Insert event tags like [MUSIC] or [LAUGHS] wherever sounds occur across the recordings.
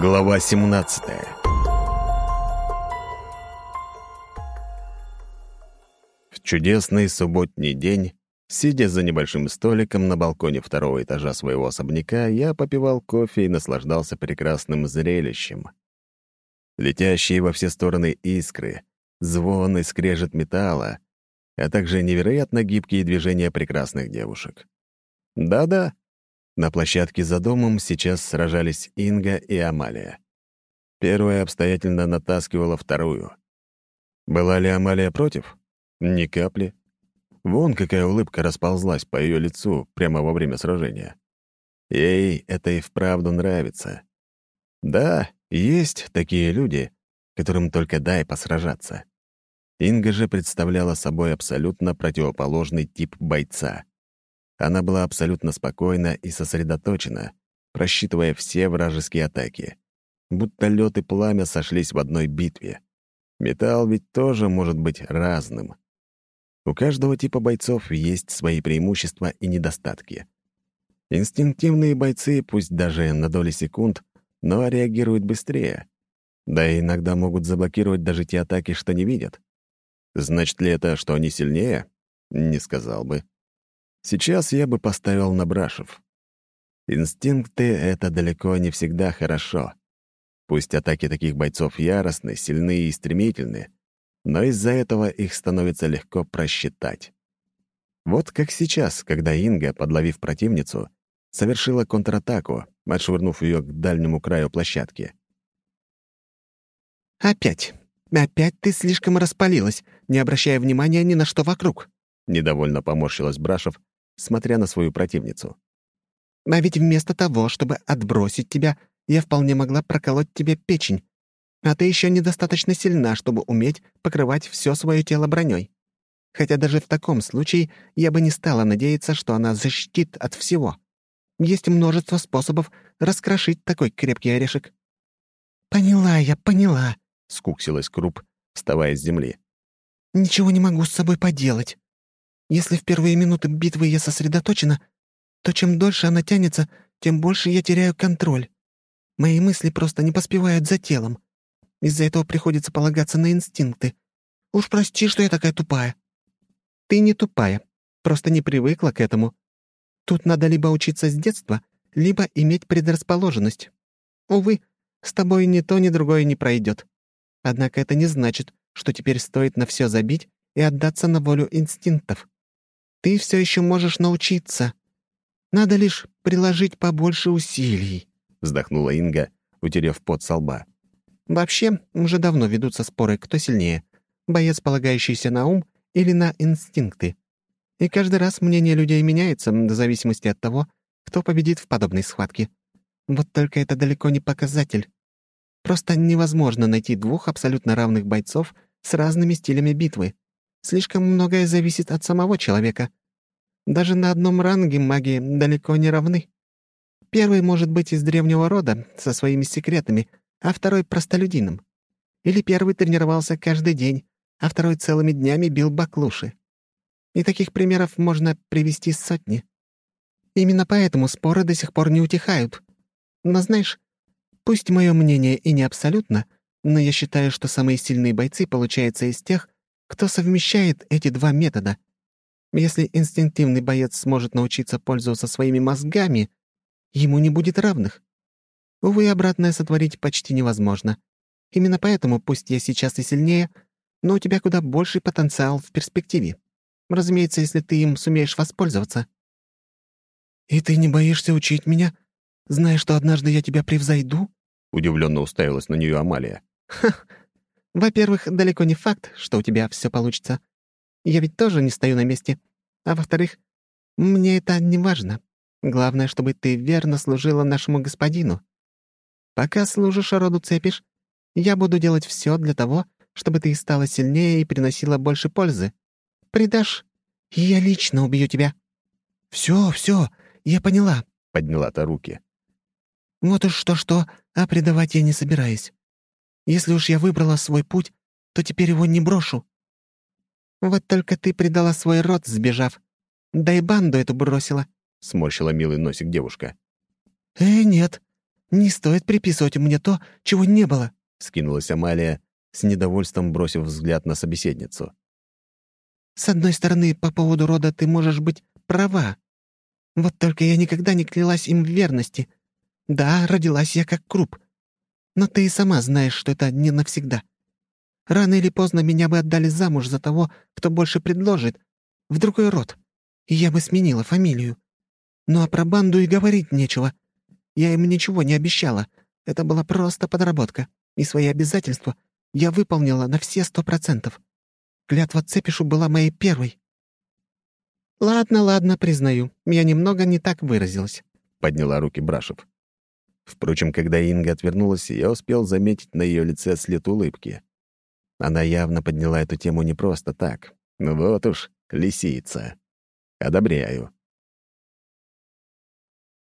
Глава 17 В чудесный субботний день, сидя за небольшим столиком на балконе второго этажа своего особняка, я попивал кофе и наслаждался прекрасным зрелищем. Летящие во все стороны искры, звон и скрежет металла, а также невероятно гибкие движения прекрасных девушек. Да-да, на площадке за домом сейчас сражались Инга и Амалия. Первая обстоятельно натаскивала вторую. Была ли Амалия против? Ни капли. Вон какая улыбка расползлась по ее лицу прямо во время сражения. Ей это и вправду нравится. Да, есть такие люди, которым только дай посражаться. Инга же представляла собой абсолютно противоположный тип бойца. Она была абсолютно спокойна и сосредоточена, просчитывая все вражеские атаки. Будто лед и пламя сошлись в одной битве. Металл ведь тоже может быть разным. У каждого типа бойцов есть свои преимущества и недостатки. Инстинктивные бойцы, пусть даже на доли секунд, но реагируют быстрее. Да и иногда могут заблокировать даже те атаки, что не видят. Значит ли это, что они сильнее? Не сказал бы. Сейчас я бы поставил на Брашев. Инстинкты — это далеко не всегда хорошо. Пусть атаки таких бойцов яростны, сильны и стремительны, но из-за этого их становится легко просчитать. Вот как сейчас, когда Инга, подловив противницу, совершила контратаку, отшвырнув ее к дальнему краю площадки. «Опять! Опять ты слишком распалилась, не обращая внимания ни на что вокруг!» Недовольно поморщилась Брашев, смотря на свою противницу. «А ведь вместо того, чтобы отбросить тебя, я вполне могла проколоть тебе печень. А ты еще недостаточно сильна, чтобы уметь покрывать все свое тело броней. Хотя даже в таком случае я бы не стала надеяться, что она защитит от всего. Есть множество способов раскрошить такой крепкий орешек». «Поняла я, поняла», — скуксилась Круп, вставая с земли. «Ничего не могу с собой поделать. Если в первые минуты битвы я сосредоточена, то чем дольше она тянется, тем больше я теряю контроль. Мои мысли просто не поспевают за телом. Из-за этого приходится полагаться на инстинкты. Уж прости, что я такая тупая». «Ты не тупая, просто не привыкла к этому. Тут надо либо учиться с детства, либо иметь предрасположенность. Увы, с тобой ни то, ни другое не пройдет. Однако это не значит, что теперь стоит на все забить и отдаться на волю инстинктов. Ты все еще можешь научиться. Надо лишь приложить побольше усилий», — вздохнула Инга, утерев пот со лба. «Вообще, уже давно ведутся споры, кто сильнее — боец, полагающийся на ум или на инстинкты. И каждый раз мнение людей меняется в зависимости от того, кто победит в подобной схватке. Вот только это далеко не показатель. Просто невозможно найти двух абсолютно равных бойцов с разными стилями битвы. Слишком многое зависит от самого человека. Даже на одном ранге маги далеко не равны. Первый может быть из древнего рода, со своими секретами, а второй — простолюдином. Или первый тренировался каждый день, а второй целыми днями бил баклуши. И таких примеров можно привести сотни. Именно поэтому споры до сих пор не утихают. Но знаешь, пусть мое мнение и не абсолютно, но я считаю, что самые сильные бойцы получаются из тех, кто совмещает эти два метода. Если инстинктивный боец сможет научиться пользоваться своими мозгами, ему не будет равных. Увы, обратное сотворить почти невозможно. Именно поэтому, пусть я сейчас и сильнее, но у тебя куда больший потенциал в перспективе. Разумеется, если ты им сумеешь воспользоваться. «И ты не боишься учить меня, зная, что однажды я тебя превзойду?» Удивленно уставилась на нее Амалия. «Ха, во-первых, далеко не факт, что у тебя все получится. Я ведь тоже не стою на месте. А во-вторых, мне это не важно. Главное, чтобы ты верно служила нашему господину. Пока служишь роду цепишь, я буду делать все для того, чтобы ты стала сильнее и приносила больше пользы. Предашь, и я лично убью тебя». «Все, все, я поняла», — подняла-то руки. «Вот уж что-что, а предавать я не собираюсь. Если уж я выбрала свой путь, то теперь его не брошу. Вот только ты предала свой род, сбежав. Да и банду эту бросила», — сморщила милый носик девушка. «Э, нет. «Не стоит приписывать мне то, чего не было», — скинулась Амалия, с недовольством бросив взгляд на собеседницу. «С одной стороны, по поводу рода ты можешь быть права. Вот только я никогда не клялась им в верности. Да, родилась я как круп. Но ты и сама знаешь, что это не навсегда. Рано или поздно меня бы отдали замуж за того, кто больше предложит, в другой род, и я бы сменила фамилию. Ну а про банду и говорить нечего. Я им ничего не обещала. Это была просто подработка, и свои обязательства я выполнила на все сто процентов. Клятва Цепишу была моей первой. «Ладно, ладно, признаю. Я немного не так выразилась», — подняла руки Брашев. Впрочем, когда Инга отвернулась, я успел заметить на ее лице след улыбки. Она явно подняла эту тему не просто так. Ну вот уж, лисица. Одобряю.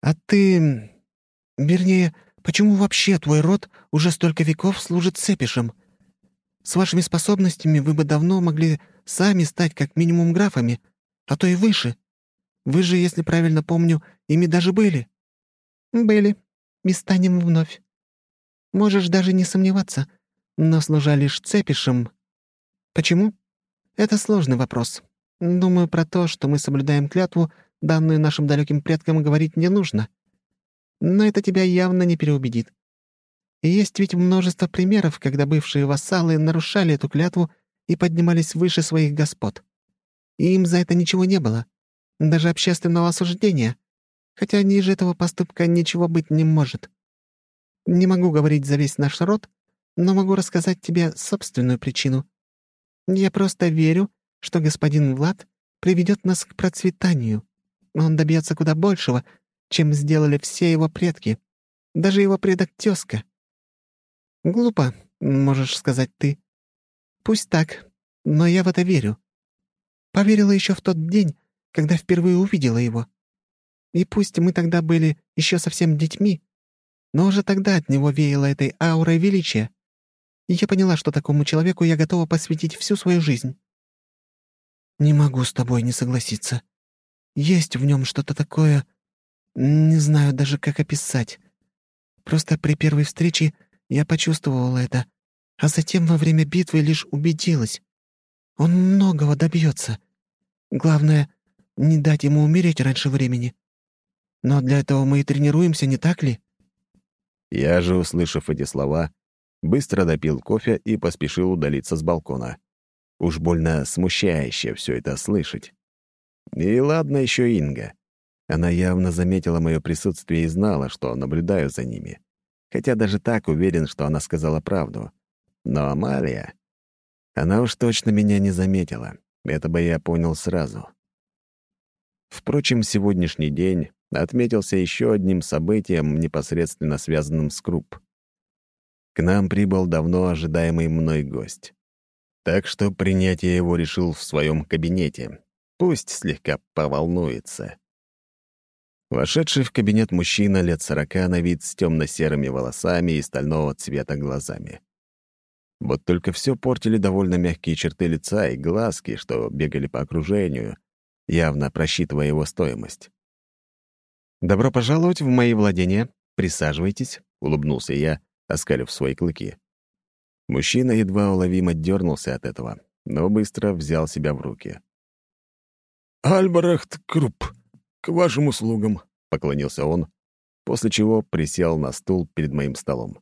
«А ты... Вернее, почему вообще твой род уже столько веков служит цепишем? С вашими способностями вы бы давно могли сами стать как минимум графами, а то и выше. Вы же, если правильно помню, ими даже были». «Были. И станем вновь. Можешь даже не сомневаться, но служа лишь цепишем. Почему? Это сложный вопрос. Думаю, про то, что мы соблюдаем клятву, данную нашим далеким предкам, говорить не нужно. Но это тебя явно не переубедит. Есть ведь множество примеров, когда бывшие вассалы нарушали эту клятву и поднимались выше своих господ. И им за это ничего не было. Даже общественного осуждения. Хотя ниже этого поступка ничего быть не может. Не могу говорить за весь наш род, но могу рассказать тебе собственную причину. Я просто верю, что господин Влад приведет нас к процветанию. Он добьется куда большего, чем сделали все его предки, даже его предок тезка. Глупо, можешь сказать ты. Пусть так, но я в это верю. Поверила еще в тот день, когда впервые увидела его. И пусть мы тогда были еще совсем детьми, но уже тогда от него веяло этой аурой величия. И я поняла, что такому человеку я готова посвятить всю свою жизнь. Не могу с тобой не согласиться. Есть в нем что-то такое... Не знаю даже, как описать. Просто при первой встрече я почувствовала это, а затем во время битвы лишь убедилась. Он многого добьется. Главное — не дать ему умереть раньше времени. Но для этого мы и тренируемся, не так ли?» Я же, услышав эти слова, быстро допил кофе и поспешил удалиться с балкона. Уж больно смущающе все это слышать. И ладно еще Инга. Она явно заметила мое присутствие и знала, что наблюдаю за ними. Хотя даже так уверен, что она сказала правду. Но Амалия... Она уж точно меня не заметила. Это бы я понял сразу. Впрочем, сегодняшний день отметился еще одним событием, непосредственно связанным с Круп. К нам прибыл давно ожидаемый мной гость. Так что принять я его решил в своем кабинете. Пусть слегка поволнуется. Вошедший в кабинет мужчина лет сорока на вид с темно-серыми волосами и стального цвета глазами. Вот только все портили довольно мягкие черты лица и глазки, что бегали по окружению, явно просчитывая его стоимость. «Добро пожаловать в мои владения. Присаживайтесь», — улыбнулся я, оскалив свои клыки. Мужчина едва уловимо дернулся от этого, но быстро взял себя в руки. «Альбрехт Круп, к вашим услугам», — поклонился он, после чего присел на стул перед моим столом.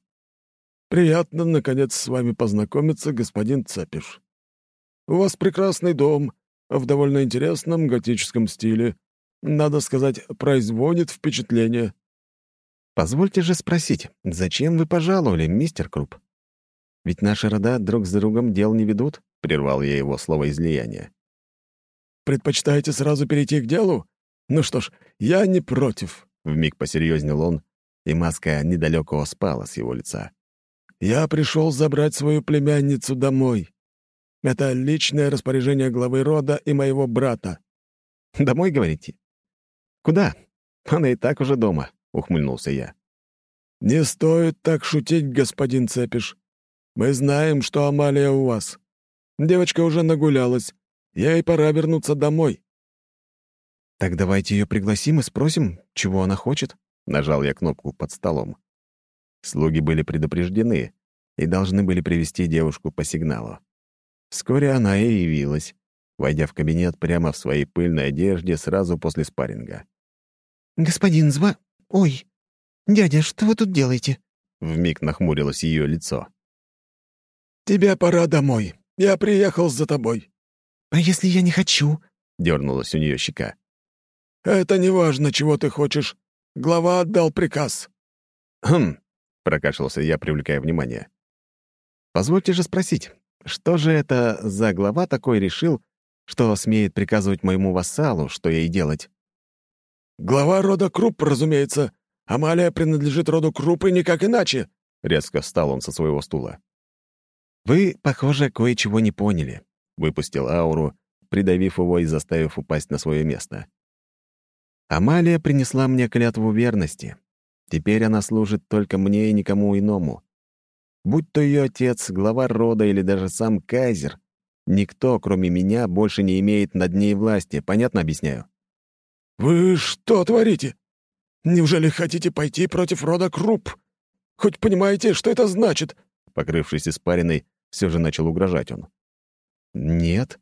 «Приятно, наконец, с вами познакомиться, господин Цапиш. У вас прекрасный дом в довольно интересном готическом стиле, надо сказать, производит впечатление. Позвольте же спросить, зачем вы пожаловали, мистер Круп? Ведь наши рода друг с другом дел не ведут, — прервал я его слово излияния. Предпочитаете сразу перейти к делу? Ну что ж, я не против, — вмиг посерьезнел он, и маска недалекого спала с его лица. Я пришел забрать свою племянницу домой. Это личное распоряжение главы рода и моего брата. «Домой, говорите? «Куда? [LAUGHS] Она и так уже дома», — ухмыльнулся я. «Не стоит так шутить, господин Цепиш. Мы знаем, что Амалия у вас. Девочка уже нагулялась. Ей пора вернуться домой». «Так давайте ее пригласим и спросим, чего она хочет», — нажал я кнопку под столом. Слуги были предупреждены и должны были привести девушку по сигналу. Вскоре она и явилась, войдя в кабинет прямо в своей пыльной одежде сразу после спарринга. «Господин Зва... Ой, дядя, что вы тут делаете?» Вмиг нахмурилось ее лицо. «Тебе пора домой. Я приехал за тобой». «А если я не хочу?» — дернулась у нее щека. «Это не важно, чего ты хочешь. Глава отдал приказ». «Хм», — прокашлялся я, привлекая внимание. «Позвольте же спросить, что же это за глава такой решил, что смеет приказывать моему вассалу, что ей делать?» «Глава рода Круп, разумеется. Амалия принадлежит роду Круп и никак иначе», — резко встал он со своего стула. «Вы, похоже, кое-чего не поняли», — выпустил ауру, придавив его и заставив упасть на свое место. «Амалия принесла мне клятву верности. Теперь она служит только мне и никому иному. Будь то ее отец, глава рода или даже сам кайзер, никто, кроме меня, больше не имеет над ней власти. Понятно объясняю?» «Вы что творите? Неужели хотите пойти против рода Круп? Хоть понимаете, что это значит?» Покрывшись испариной, все же начал угрожать он. «Нет.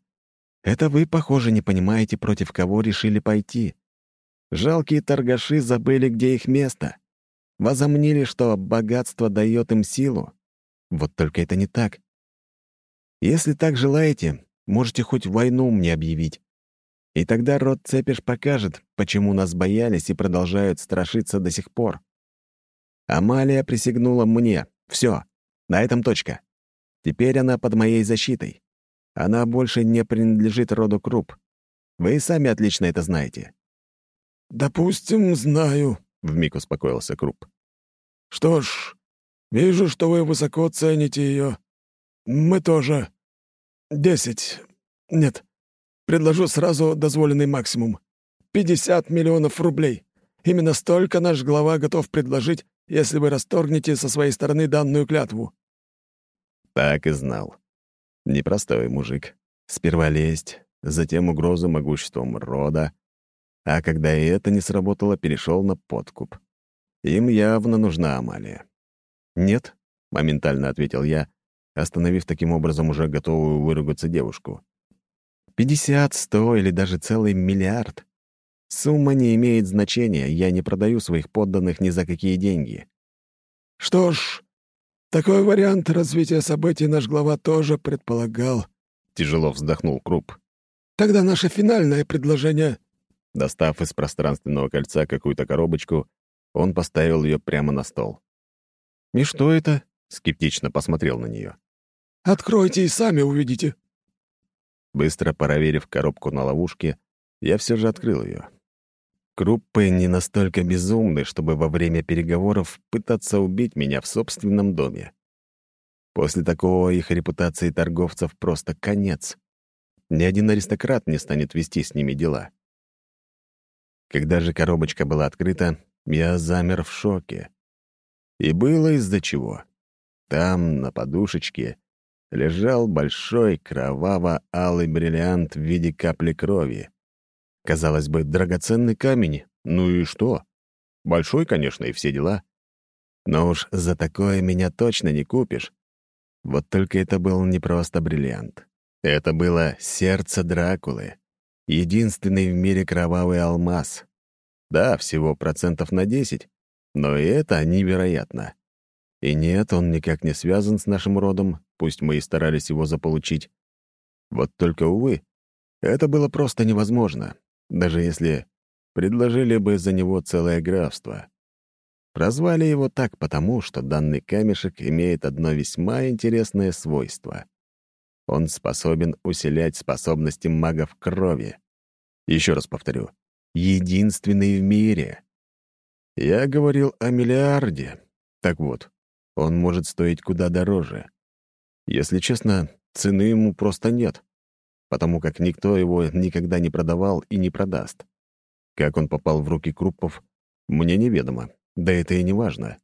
Это вы, похоже, не понимаете, против кого решили пойти. Жалкие торгаши забыли, где их место. Возомнили, что богатство дает им силу. Вот только это не так. Если так желаете, можете хоть войну мне объявить. И тогда род Цепиш покажет, почему нас боялись и продолжают страшиться до сих пор. Амалия присягнула мне. Все. На этом точка. Теперь она под моей защитой. Она больше не принадлежит роду Круп. Вы и сами отлично это знаете». «Допустим, знаю», — вмиг успокоился Круп. «Что ж, вижу, что вы высоко цените ее. Мы тоже. Десять. Нет. Предложу сразу дозволенный максимум. Пятьдесят миллионов рублей. Именно столько наш глава готов предложить, если вы расторгнете со своей стороны данную клятву». Так и знал. Непростой мужик. Сперва лесть, затем угрозу могуществом рода, а когда и это не сработало, перешел на подкуп. Им явно нужна Амалия. «Нет», — моментально ответил я, остановив таким образом уже готовую выругаться девушку. «Пятьдесят, сто или даже целый миллиард. Сумма не имеет значения, я не продаю своих подданных ни за какие деньги». «Что ж, такой вариант развития событий наш глава тоже предполагал», — тяжело вздохнул Круп. «Тогда наше финальное предложение...» Достав из пространственного кольца какую-то коробочку, он поставил ее прямо на стол. «И что это?» — скептично посмотрел на нее. «Откройте и сами увидите». Быстро проверив коробку на ловушке, я все же открыл ее. Круппы не настолько безумны, чтобы во время переговоров пытаться убить меня в собственном доме. После такого их репутации торговцев просто конец. Ни один аристократ не станет вести с ними дела. Когда же коробочка была открыта, я замер в шоке. И было из-за чего. Там, на подушечке, лежал большой кроваво-алый бриллиант в виде капли крови. Казалось бы, драгоценный камень. Ну и что? Большой, конечно, и все дела. Но уж за такое меня точно не купишь. Вот только это был не просто бриллиант. Это было сердце Дракулы. Единственный в мире кровавый алмаз. Да, всего процентов на 10, но и это невероятно. И нет, он никак не связан с нашим родом, пусть мы и старались его заполучить. Вот только, увы, это было просто невозможно даже если предложили бы за него целое графство. Прозвали его так потому, что данный камешек имеет одно весьма интересное свойство. Он способен усилять способности магов крови. Еще раз повторю, единственный в мире. Я говорил о миллиарде. Так вот, он может стоить куда дороже. Если честно, цены ему просто нет потому как никто его никогда не продавал и не продаст. Как он попал в руки Круппов, мне неведомо, да это и не важно.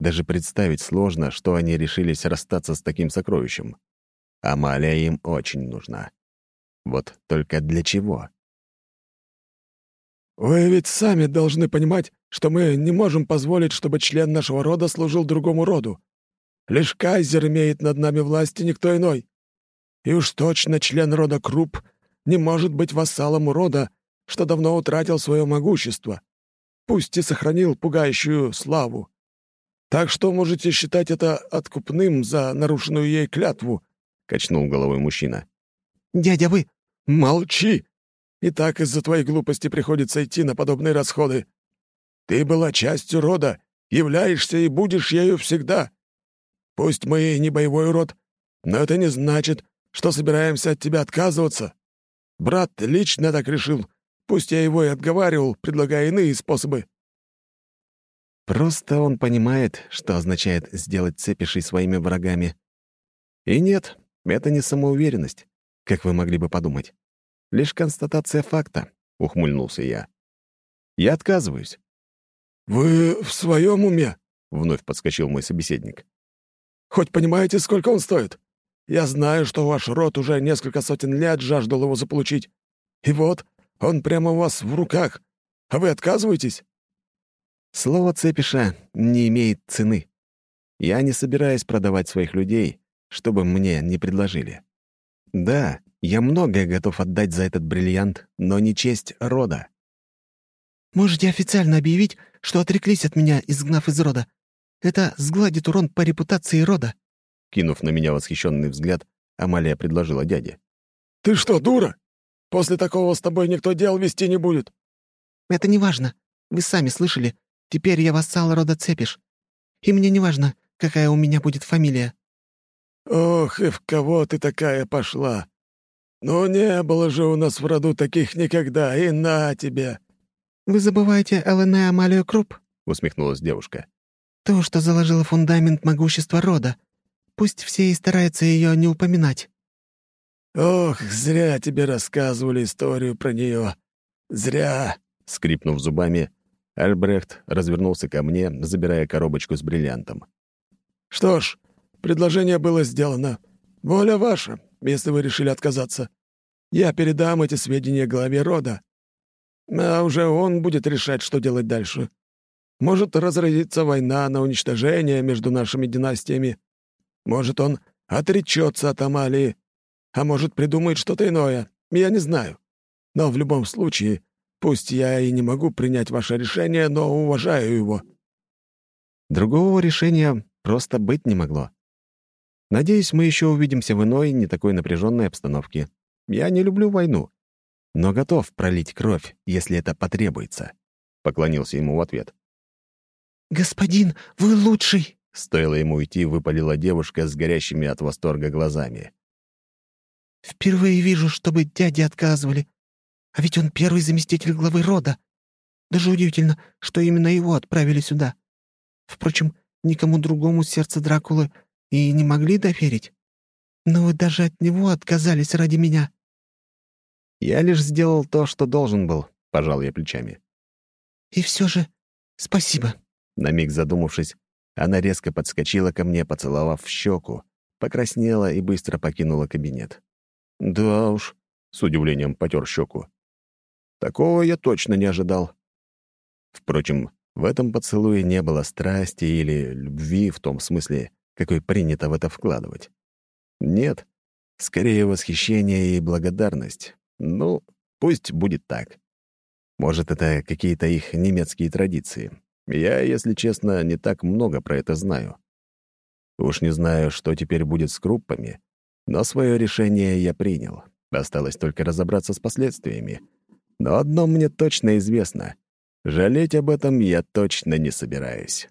Даже представить сложно, что они решились расстаться с таким сокровищем. Амалия им очень нужна. Вот только для чего? «Вы ведь сами должны понимать, что мы не можем позволить, чтобы член нашего рода служил другому роду. Лишь кайзер имеет над нами власть и никто иной. И уж точно член рода Круп не может быть вассалом рода, что давно утратил свое могущество, пусть и сохранил пугающую славу. Так что можете считать это откупным за нарушенную ей клятву», — качнул головой мужчина. «Дядя, вы...» «Молчи! И так из-за твоей глупости приходится идти на подобные расходы. Ты была частью рода, являешься и будешь ею всегда. Пусть мы и не боевой род, но это не значит, что собираемся от тебя отказываться. Брат лично так решил, пусть я его и отговаривал, предлагая иные способы». Просто он понимает, что означает сделать цепишей своими врагами. И нет, это не самоуверенность, как вы могли бы подумать. Лишь констатация факта, — ухмыльнулся я. Я отказываюсь. «Вы в своем уме?» — вновь подскочил мой собеседник. «Хоть понимаете, сколько он стоит? Я знаю, что ваш род уже несколько сотен лет жаждал его заполучить. И вот, он прямо у вас в руках. А вы отказываетесь?» Слово «цепиша» не имеет цены. Я не собираюсь продавать своих людей, чтобы мне не предложили. Да, я многое готов отдать за этот бриллиант, но не честь рода. «Можете официально объявить, что отреклись от меня, изгнав из рода. Это сгладит урон по репутации рода». Кинув на меня восхищенный взгляд, Амалия предложила дяде. «Ты что, дура? После такого с тобой никто дел вести не будет». «Это не важно. Вы сами слышали, Теперь я вассал рода Цепиш. И мне не важно, какая у меня будет фамилия». «Ох, и в кого ты такая пошла? Ну, не было же у нас в роду таких никогда, и на тебе!» «Вы забываете Элене Амалию Круп?» — усмехнулась девушка. «То, что заложило фундамент могущества рода. Пусть все и стараются ее не упоминать». «Ох, зря тебе рассказывали историю про нее. Зря!» — скрипнув зубами, Альбрехт развернулся ко мне, забирая коробочку с бриллиантом. «Что ж, предложение было сделано. Воля ваша, если вы решили отказаться. Я передам эти сведения главе рода. А уже он будет решать, что делать дальше. Может разразиться война на уничтожение между нашими династиями. Может, он отречется от Амалии, а может, придумает что-то иное. Я не знаю. Но в любом случае, Пусть я и не могу принять ваше решение, но уважаю его». Другого решения просто быть не могло. Надеюсь, мы еще увидимся в иной, не такой напряженной обстановке. Я не люблю войну, но готов пролить кровь, если это потребуется», — поклонился ему в ответ. «Господин, вы лучший!» — стоило ему уйти, выпалила девушка с горящими от восторга глазами. «Впервые вижу, чтобы дяди отказывали. А ведь он первый заместитель главы рода. Даже удивительно, что именно его отправили сюда. Впрочем, никому другому сердце Дракулы и не могли доверить. Но вы даже от него отказались ради меня». «Я лишь сделал то, что должен был», — пожал я плечами. «И все же спасибо». На миг задумавшись, она резко подскочила ко мне, поцеловав в щеку, покраснела и быстро покинула кабинет. «Да уж», — с удивлением потер щеку. Такого я точно не ожидал. Впрочем, в этом поцелуе не было страсти или любви в том смысле, какой принято в это вкладывать. Нет, скорее восхищение и благодарность. Ну, пусть будет так. Может, это какие-то их немецкие традиции. Я, если честно, не так много про это знаю. Уж не знаю, что теперь будет с круппами, но свое решение я принял. Осталось только разобраться с последствиями — но одно мне точно известно. Жалеть об этом я точно не собираюсь.